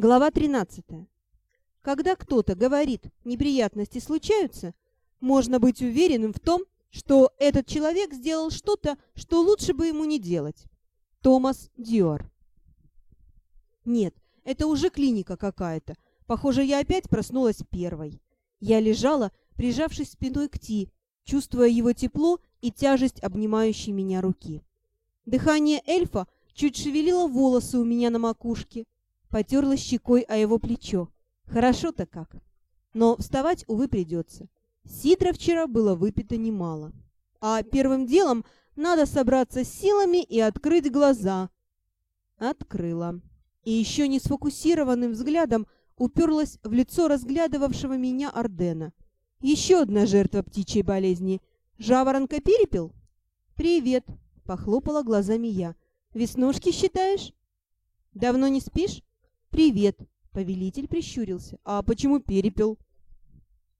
Глава 13. Когда кто-то говорит «неприятности случаются», можно быть уверенным в том, что этот человек сделал что-то, что лучше бы ему не делать. Томас Дьюар. Нет, это уже клиника какая-то. Похоже, я опять проснулась первой. Я лежала, прижавшись спиной к Ти, чувствуя его тепло и тяжесть обнимающей меня руки. Дыхание эльфа чуть шевелило волосы у меня на макушке, Потерла щекой о его плечо. Хорошо-то как. Но вставать, увы, придется. Сидра вчера было выпито немало. А первым делом надо собраться с силами и открыть глаза. Открыла. И еще не сфокусированным взглядом уперлась в лицо разглядывавшего меня Ордена. Еще одна жертва птичьей болезни. Жаворонка перепел? «Привет!» — похлопала глазами я. «Веснушки считаешь?» «Давно не спишь?» «Привет!» — повелитель прищурился. «А почему перепел?»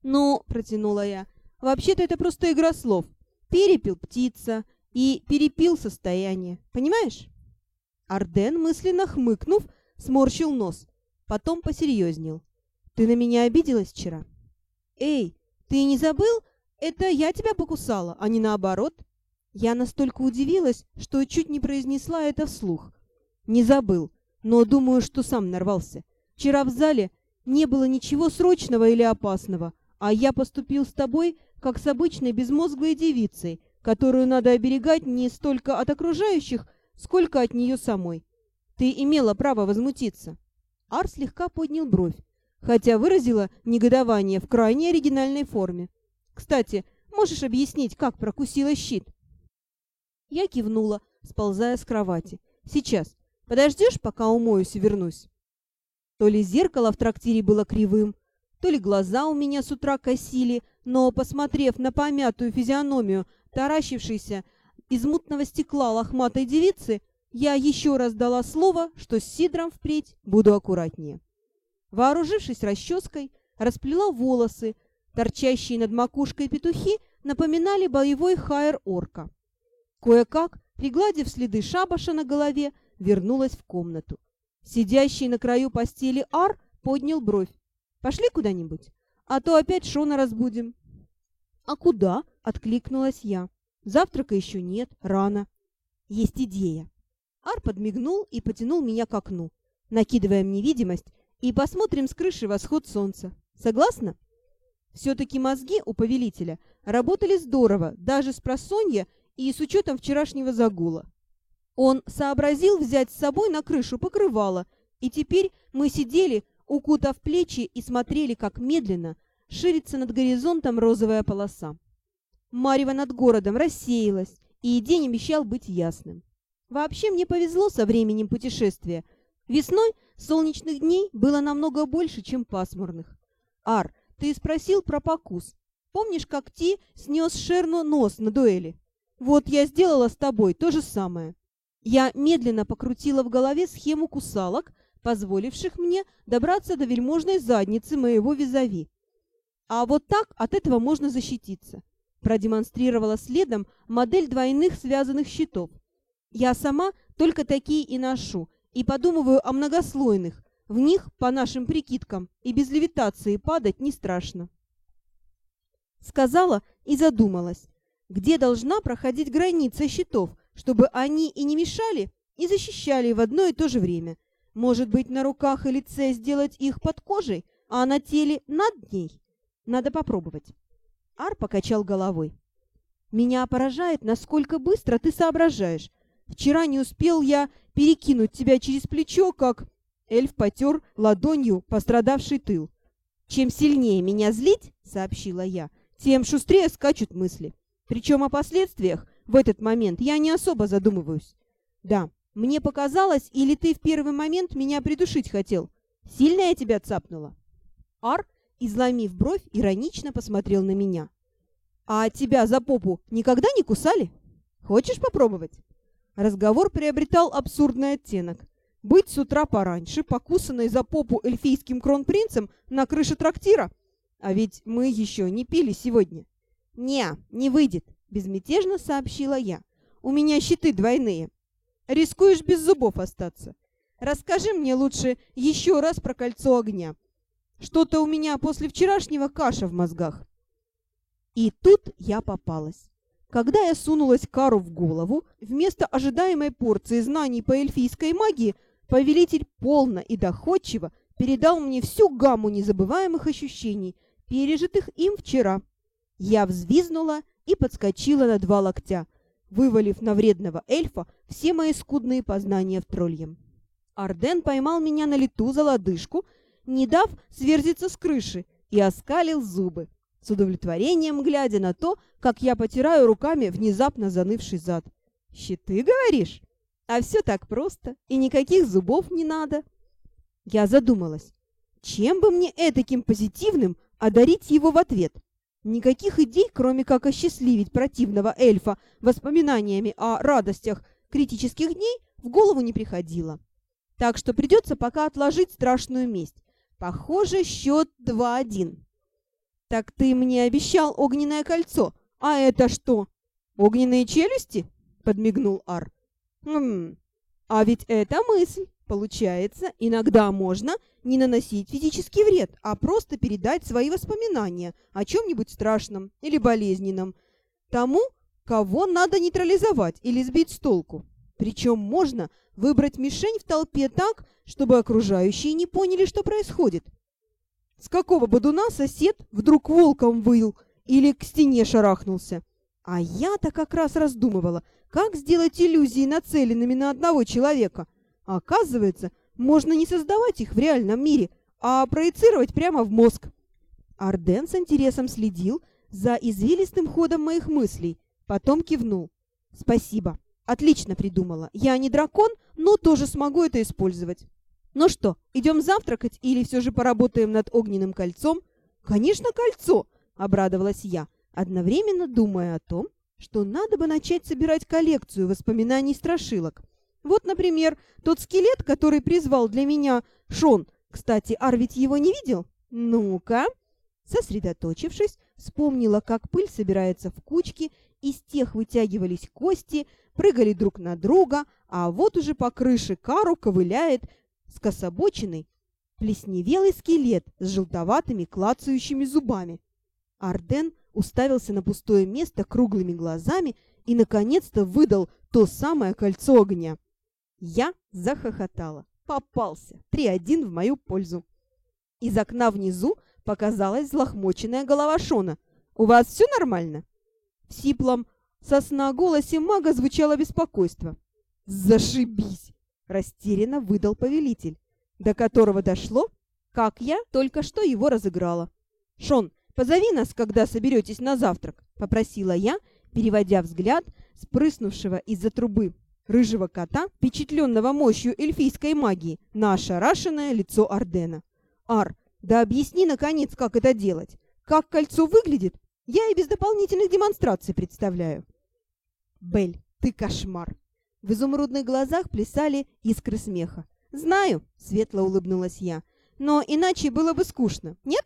«Ну, — протянула я, — вообще-то это просто игра слов. Перепел — птица, и перепил состояние. Понимаешь?» Арден, мысленно хмыкнув, сморщил нос, потом посерьезнел. «Ты на меня обиделась вчера?» «Эй, ты не забыл? Это я тебя покусала, а не наоборот?» Я настолько удивилась, что чуть не произнесла это вслух. «Не забыл но думаю, что сам нарвался. Вчера в зале не было ничего срочного или опасного, а я поступил с тобой, как с обычной безмозглой девицей, которую надо оберегать не столько от окружающих, сколько от нее самой. Ты имела право возмутиться. Ар слегка поднял бровь, хотя выразила негодование в крайне оригинальной форме. Кстати, можешь объяснить, как прокусила щит? Я кивнула, сползая с кровати. Сейчас. Подождешь, пока умоюсь и вернусь?» То ли зеркало в трактире было кривым, то ли глаза у меня с утра косили, но, посмотрев на помятую физиономию, таращившейся из мутного стекла лохматой девицы, я еще раз дала слово, что с Сидром впредь буду аккуратнее. Вооружившись расческой, расплела волосы, торчащие над макушкой петухи напоминали боевой хайер орка. Кое-как, пригладив следы шабаша на голове, вернулась в комнату. Сидящий на краю постели Ар поднял бровь. «Пошли куда-нибудь, а то опять Шона разбудим». «А куда?» — откликнулась я. «Завтрака еще нет, рано». «Есть идея». Ар подмигнул и потянул меня к окну. Накидываем невидимость и посмотрим с крыши восход солнца. Согласна? Все-таки мозги у повелителя работали здорово, даже с просонья и с учетом вчерашнего загула. Он сообразил взять с собой на крышу покрывало, и теперь мы сидели, укутав плечи, и смотрели, как медленно ширится над горизонтом розовая полоса. Марево над городом рассеялась, и день обещал быть ясным. Вообще мне повезло со временем путешествия. Весной солнечных дней было намного больше, чем пасмурных. Ар, ты спросил про покус. Помнишь, как Ти снес Шерну нос на дуэли? Вот я сделала с тобой то же самое. Я медленно покрутила в голове схему кусалок, позволивших мне добраться до вельможной задницы моего визави. А вот так от этого можно защититься. Продемонстрировала следом модель двойных связанных щитов. Я сама только такие и ношу, и подумываю о многослойных. В них, по нашим прикидкам, и без левитации падать не страшно. Сказала и задумалась, где должна проходить граница щитов, чтобы они и не мешали, и защищали в одно и то же время. Может быть, на руках и лице сделать их под кожей, а на теле над ней? Надо попробовать. Ар покачал головой. Меня поражает, насколько быстро ты соображаешь. Вчера не успел я перекинуть тебя через плечо, как... Эльф потер ладонью пострадавший тыл. «Чем сильнее меня злить, — сообщила я, — тем шустрее скачут мысли. Причем о последствиях в этот момент я не особо задумываюсь. Да, мне показалось, или ты в первый момент меня придушить хотел. Сильно я тебя цапнула?» Ар, изломив бровь, иронично посмотрел на меня. «А тебя за попу никогда не кусали? Хочешь попробовать?» Разговор приобретал абсурдный оттенок. Быть с утра пораньше, покусанной за попу эльфийским кронпринцем на крыше трактира? А ведь мы еще не пили сегодня. «Не, не выйдет», — безмятежно сообщила я. «У меня щиты двойные. Рискуешь без зубов остаться. расскажи мне лучше еще раз про кольцо огня. Что-то у меня после вчерашнего каша в мозгах. И тут я попалась. Когда я сунулась Кару в голову, вместо ожидаемой порции знаний по эльфийской магии, повелитель полно и доходчиво передал мне всю гамму незабываемых ощущений, пережитых им вчера. Я взвизнула и подскочила на два локтя, вывалив на вредного эльфа все мои скудные познания в тролльем. Арден поймал меня на лету за лодыжку, не дав сверзиться с крыши, и оскалил зубы с удовлетворением глядя на то, как я потираю руками внезапно занывший зад. «Щиты, говоришь? А все так просто, и никаких зубов не надо». Я задумалась, чем бы мне этаким позитивным одарить его в ответ? Никаких идей, кроме как осчастливить противного эльфа воспоминаниями о радостях критических дней, в голову не приходило. Так что придется пока отложить страшную месть. Похоже, счет 2-1. «Так ты мне обещал огненное кольцо. А это что? Огненные челюсти?» — подмигнул Ар. «Хм, а ведь это мысль. Получается, иногда можно не наносить физический вред, а просто передать свои воспоминания о чем-нибудь страшном или болезненном тому, кого надо нейтрализовать или сбить с толку. Причем можно выбрать мишень в толпе так, чтобы окружающие не поняли, что происходит. С какого бодуна сосед вдруг волком выл или к стене шарахнулся? А я-то как раз раздумывала, как сделать иллюзии нацеленными на одного человека. А оказывается, можно не создавать их в реальном мире, а проецировать прямо в мозг. Арден с интересом следил за извилистым ходом моих мыслей, потом кивнул. «Спасибо. Отлично придумала. Я не дракон, но тоже смогу это использовать». Ну что, идем завтракать или все же поработаем над огненным кольцом? Конечно, кольцо, обрадовалась я, одновременно думая о том, что надо бы начать собирать коллекцию воспоминаний страшилок. Вот, например, тот скелет, который призвал для меня Шон. Кстати, Ар ведь его не видел? Ну-ка. Сосредоточившись, вспомнила, как пыль собирается в кучки, из тех вытягивались кости, прыгали друг на друга, а вот уже по крыше Кару ковыляет скособоченный, плесневелый скелет с желтоватыми клацающими зубами. Арден уставился на пустое место круглыми глазами и, наконец-то, выдал то самое кольцо огня. Я захохотала. Попался. Три один в мою пользу. Из окна внизу показалась злохмоченная голова Шона. «У вас все нормально?» В сиплом сосна голосе мага звучало беспокойство. «Зашибись!» Растерянно выдал повелитель, до которого дошло, как я только что его разыграла. «Шон, позови нас, когда соберетесь на завтрак», — попросила я, переводя взгляд с прыснувшего из-за трубы рыжего кота, впечатленного мощью эльфийской магии, на ошарашенное лицо Ардена. «Ар, да объясни, наконец, как это делать. Как кольцо выглядит, я и без дополнительных демонстраций представляю». «Бель, ты кошмар!» В изумрудных глазах плясали искры смеха. «Знаю», — светло улыбнулась я, — «но иначе было бы скучно, нет?»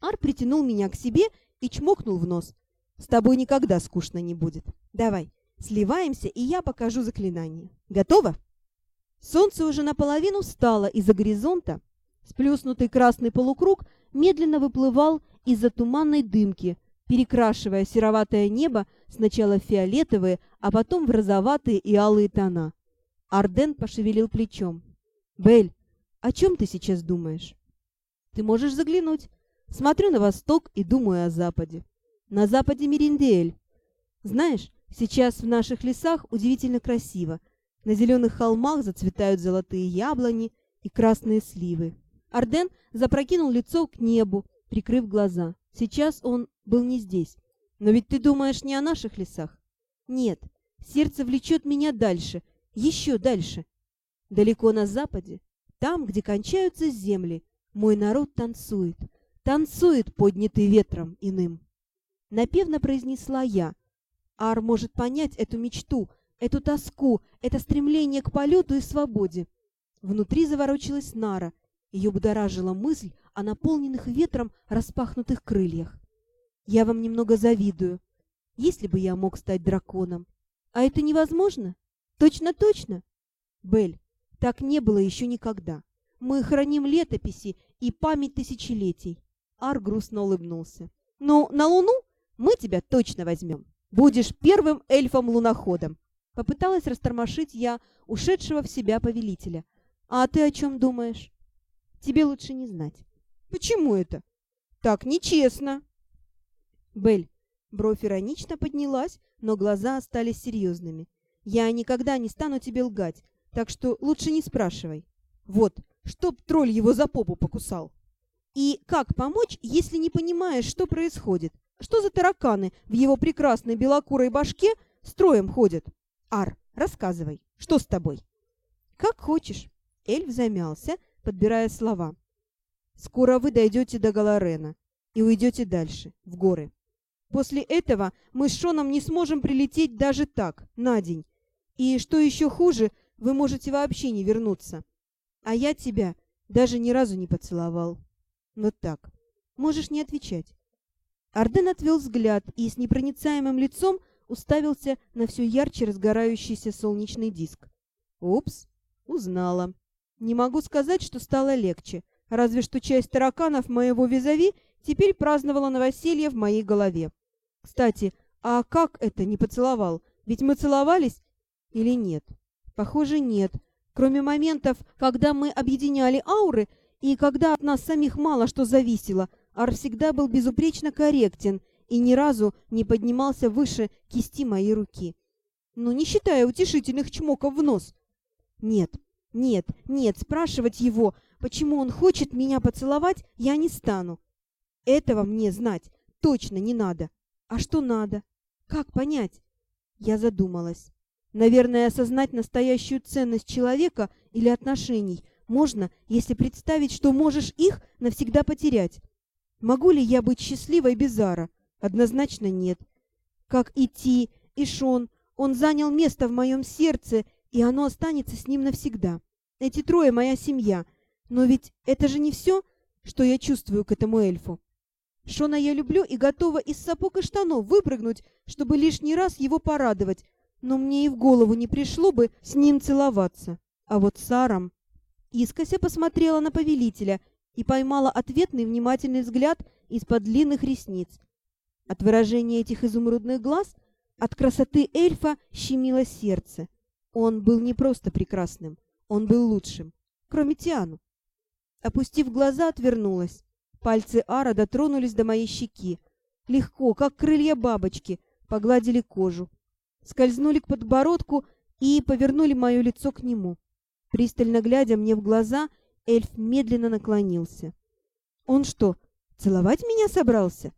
Ар притянул меня к себе и чмокнул в нос. «С тобой никогда скучно не будет. Давай, сливаемся, и я покажу заклинание. Готово?» Солнце уже наполовину встало из-за горизонта. Сплюснутый красный полукруг медленно выплывал из-за туманной дымки, перекрашивая сероватое небо сначала в фиолетовые, а потом в розоватые и алые тона. Арден пошевелил плечом. «Бель, о чем ты сейчас думаешь?» «Ты можешь заглянуть. Смотрю на восток и думаю о западе. На западе Мериндель. Знаешь, сейчас в наших лесах удивительно красиво. На зеленых холмах зацветают золотые яблони и красные сливы. Арден запрокинул лицо к небу, прикрыв глаза. Сейчас он был не здесь. Но ведь ты думаешь не о наших лесах? Нет, сердце влечет меня дальше, еще дальше. Далеко на западе, там, где кончаются земли, мой народ танцует, танцует, поднятый ветром иным. Напевно произнесла я. Ар может понять эту мечту, эту тоску, это стремление к полету и свободе. Внутри заворочилась Нара. Ее будоражила мысль о наполненных ветром распахнутых крыльях. Я вам немного завидую. Если бы я мог стать драконом. А это невозможно? Точно-точно? Бель, Так не было еще никогда. Мы храним летописи и память тысячелетий. Ар грустно улыбнулся. Ну, на Луну мы тебя точно возьмем. Будешь первым эльфом-луноходом. Попыталась растормошить я ушедшего в себя повелителя. А ты о чем думаешь? Тебе лучше не знать. Почему это? Так нечестно. Бель, бровь иронично поднялась, но глаза остались серьезными. Я никогда не стану тебе лгать, так что лучше не спрашивай. Вот, чтоб тролль его за попу покусал. И как помочь, если не понимаешь, что происходит? Что за тараканы в его прекрасной белокурой башке строем ходят? Ар, рассказывай, что с тобой? Как хочешь. Эльф замялся, подбирая слова. Скоро вы дойдете до Галарена и уйдете дальше, в горы. После этого мы с Шоном не сможем прилететь даже так, на день. И что еще хуже, вы можете вообще не вернуться. А я тебя даже ни разу не поцеловал. Вот так. Можешь не отвечать. Арден отвел взгляд и с непроницаемым лицом уставился на все ярче разгорающийся солнечный диск. Упс, узнала. Не могу сказать, что стало легче, разве что часть тараканов моего визави теперь праздновала новоселье в моей голове. Кстати, а как это не поцеловал? Ведь мы целовались или нет? Похоже, нет. Кроме моментов, когда мы объединяли ауры, и когда от нас самих мало что зависело, Ар всегда был безупречно корректен и ни разу не поднимался выше кисти моей руки. Ну, не считая утешительных чмоков в нос. Нет, нет, нет, спрашивать его, почему он хочет меня поцеловать, я не стану. Этого мне знать точно не надо. А что надо? Как понять? Я задумалась. Наверное, осознать настоящую ценность человека или отношений – можно, если представить, что можешь их навсегда потерять. Могу ли я быть счастливой без Ара? Однозначно нет. Как и Ти, и Шон, он занял место в моем сердце, и оно останется с ним навсегда. Эти трое — моя семья. Но ведь это же не все, что я чувствую к этому эльфу. Шона я люблю и готова из сапог и штанов выпрыгнуть, чтобы лишний раз его порадовать, но мне и в голову не пришло бы с ним целоваться. А вот с Аром... Искося посмотрела на повелителя и поймала ответный внимательный взгляд из-под длинных ресниц. От выражения этих изумрудных глаз, от красоты эльфа щемило сердце. Он был не просто прекрасным, он был лучшим, кроме Тиану. Опустив глаза, отвернулась. Пальцы Ара дотронулись до моей щеки. Легко, как крылья бабочки, погладили кожу. Скользнули к подбородку и повернули мое лицо к нему. Пристально глядя мне в глаза, эльф медленно наклонился. «Он что, целовать меня собрался?»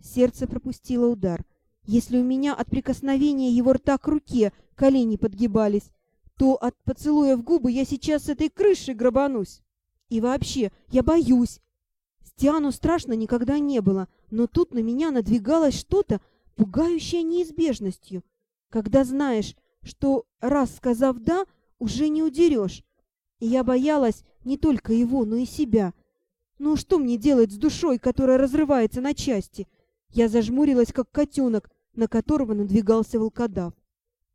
Сердце пропустило удар. Если у меня от прикосновения его рта к руке колени подгибались, то от поцелуя в губы я сейчас с этой крышей грабанусь. И вообще, я боюсь. Стиану страшно никогда не было, но тут на меня надвигалось что-то, пугающее неизбежностью. Когда знаешь, что раз сказав «да», уже не удерешь. И я боялась не только его, но и себя. Ну что мне делать с душой, которая разрывается на части? Я зажмурилась, как котенок, на которого надвигался волкодав.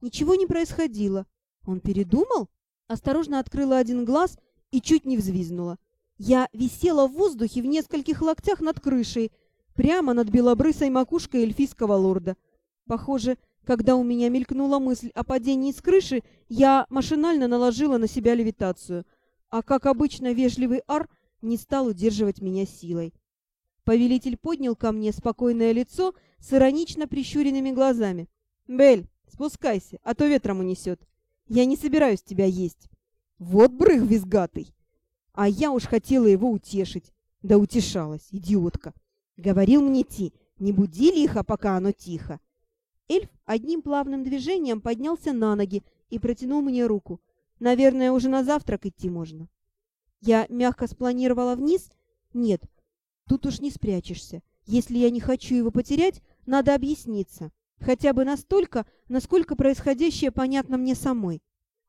Ничего не происходило. Он передумал? Осторожно открыла один глаз и чуть не взвизнула. Я висела в воздухе в нескольких локтях над крышей, прямо над белобрысой макушкой эльфийского лорда. Похоже, когда у меня мелькнула мысль о падении с крыши, я машинально наложила на себя левитацию, а, как обычно, вежливый ар не стал удерживать меня силой. Повелитель поднял ко мне спокойное лицо с иронично прищуренными глазами. «Бель, спускайся, а то ветром унесет. Я не собираюсь тебя есть». «Вот брых визгатый!» А я уж хотела его утешить. Да утешалась, идиотка. Говорил мне Ти, не буди лихо, пока оно тихо. Эльф одним плавным движением поднялся на ноги и протянул мне руку. Наверное, уже на завтрак идти можно. Я мягко спланировала вниз. Нет, тут уж не спрячешься. Если я не хочу его потерять, надо объясниться. Хотя бы настолько, насколько происходящее понятно мне самой.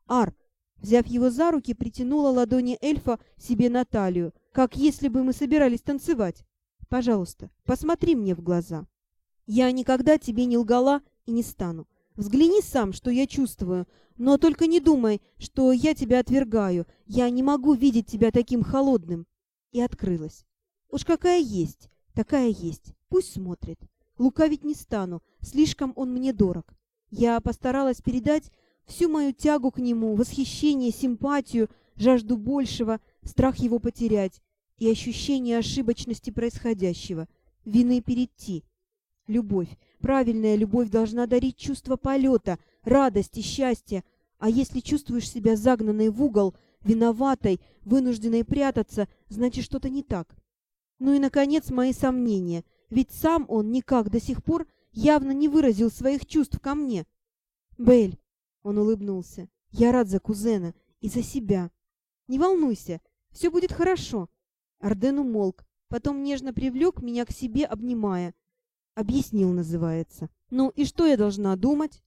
Ар, взяв его за руки, притянула ладони эльфа себе на талию, как если бы мы собирались танцевать. Пожалуйста, посмотри мне в глаза. Я никогда тебе не лгала и не стану. Взгляни сам, что я чувствую, но только не думай, что я тебя отвергаю. Я не могу видеть тебя таким холодным. И открылась. Уж какая есть, такая есть. Пусть смотрит. Лукавить не стану, слишком он мне дорог. Я постаралась передать всю мою тягу к нему, восхищение, симпатию, жажду большего, страх его потерять и ощущение ошибочности происходящего, вины перед Ти. Любовь, правильная любовь должна дарить чувство полета, радости, счастья, а если чувствуешь себя загнанной в угол, виноватой, вынужденной прятаться, значит что-то не так. Ну и, наконец, мои сомнения, ведь сам он никак до сих пор явно не выразил своих чувств ко мне. «Белль», — он улыбнулся, — «я рад за кузена и за себя. Не волнуйся, все будет хорошо». Арден умолк, потом нежно привлек меня к себе, обнимая. «Объяснил» называется. «Ну и что я должна думать?»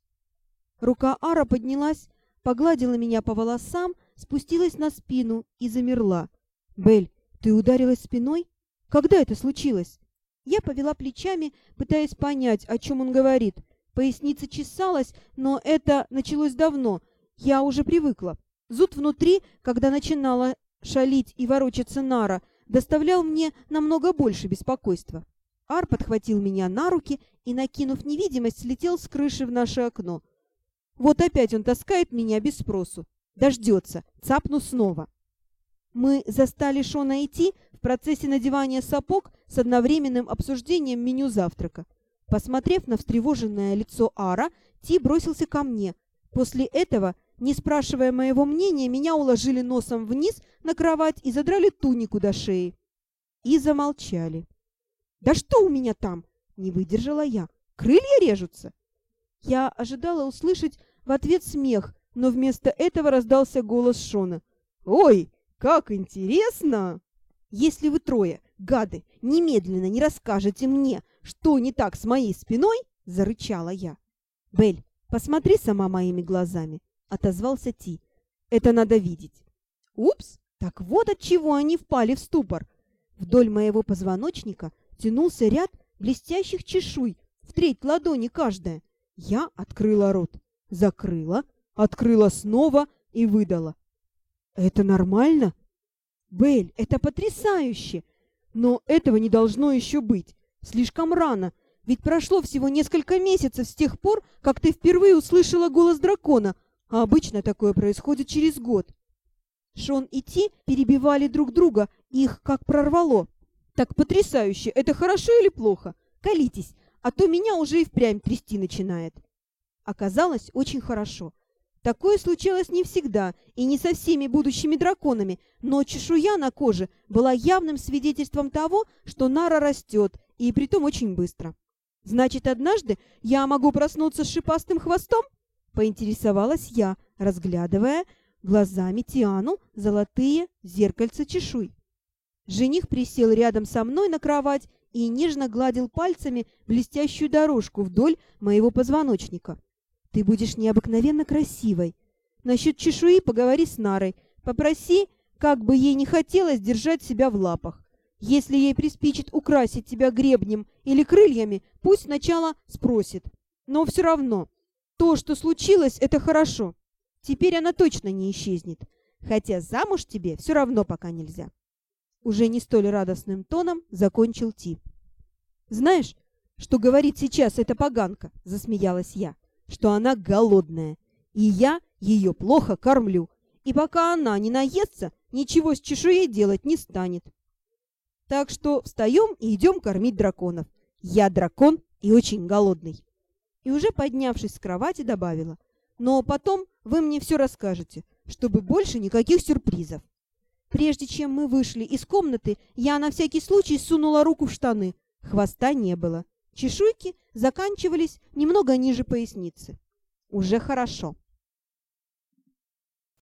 Рука Ара поднялась, погладила меня по волосам, спустилась на спину и замерла. «Белль, ты ударилась спиной? Когда это случилось?» Я повела плечами, пытаясь понять, о чем он говорит. Поясница чесалась, но это началось давно. Я уже привыкла. Зуд внутри, когда начинала шалить и ворочаться Нара, доставлял мне намного больше беспокойства. Ар подхватил меня на руки и, накинув невидимость, слетел с крыши в наше окно. Вот опять он таскает меня без спросу. Дождется. Цапну снова. Мы застали Шона идти в процессе надевания сапог с одновременным обсуждением меню завтрака. Посмотрев на встревоженное лицо Ара, Ти бросился ко мне. После этого, не спрашивая моего мнения, меня уложили носом вниз на кровать и задрали тунику до шеи. И замолчали. «Да что у меня там?» — не выдержала я. «Крылья режутся?» Я ожидала услышать в ответ смех, но вместо этого раздался голос Шона. «Ой, как интересно!» «Если вы трое, гады, немедленно не расскажете мне, что не так с моей спиной!» — зарычала я. «Бель, посмотри сама моими глазами!» — отозвался Ти. «Это надо видеть!» «Упс! Так вот от чего они впали в ступор!» Вдоль моего позвоночника тянулся ряд блестящих чешуй, в треть ладони каждая. Я открыла рот, закрыла, открыла снова и выдала. «Это нормально?» «Белль, это потрясающе! Но этого не должно еще быть. Слишком рано, ведь прошло всего несколько месяцев с тех пор, как ты впервые услышала голос дракона, а обычно такое происходит через год». Шон и Ти перебивали друг друга, их как прорвало. Так потрясающе! Это хорошо или плохо? Колитесь, а то меня уже и впрямь трясти начинает. Оказалось, очень хорошо. Такое случалось не всегда и не со всеми будущими драконами, но чешуя на коже была явным свидетельством того, что Нара растет, и притом очень быстро. «Значит, однажды я могу проснуться с шипастым хвостом?» — поинтересовалась я, разглядывая глазами Тиану золотые зеркальца чешуй. Жених присел рядом со мной на кровать и нежно гладил пальцами блестящую дорожку вдоль моего позвоночника. «Ты будешь необыкновенно красивой. Насчет чешуи поговори с Нарой. Попроси, как бы ей не хотелось держать себя в лапах. Если ей приспичит украсить тебя гребнем или крыльями, пусть сначала спросит. Но все равно, то, что случилось, это хорошо. Теперь она точно не исчезнет. Хотя замуж тебе все равно пока нельзя уже не столь радостным тоном закончил Ти. «Знаешь, что говорит сейчас эта поганка?» — засмеялась я. «Что она голодная, и я ее плохо кормлю, и пока она не наестся, ничего с чешуей делать не станет. Так что встаем и идем кормить драконов. Я дракон и очень голодный». И уже поднявшись с кровати, добавила. «Но потом вы мне все расскажете, чтобы больше никаких сюрпризов». Прежде чем мы вышли из комнаты, я на всякий случай сунула руку в штаны. Хвоста не было. Чешуйки заканчивались немного ниже поясницы. Уже хорошо.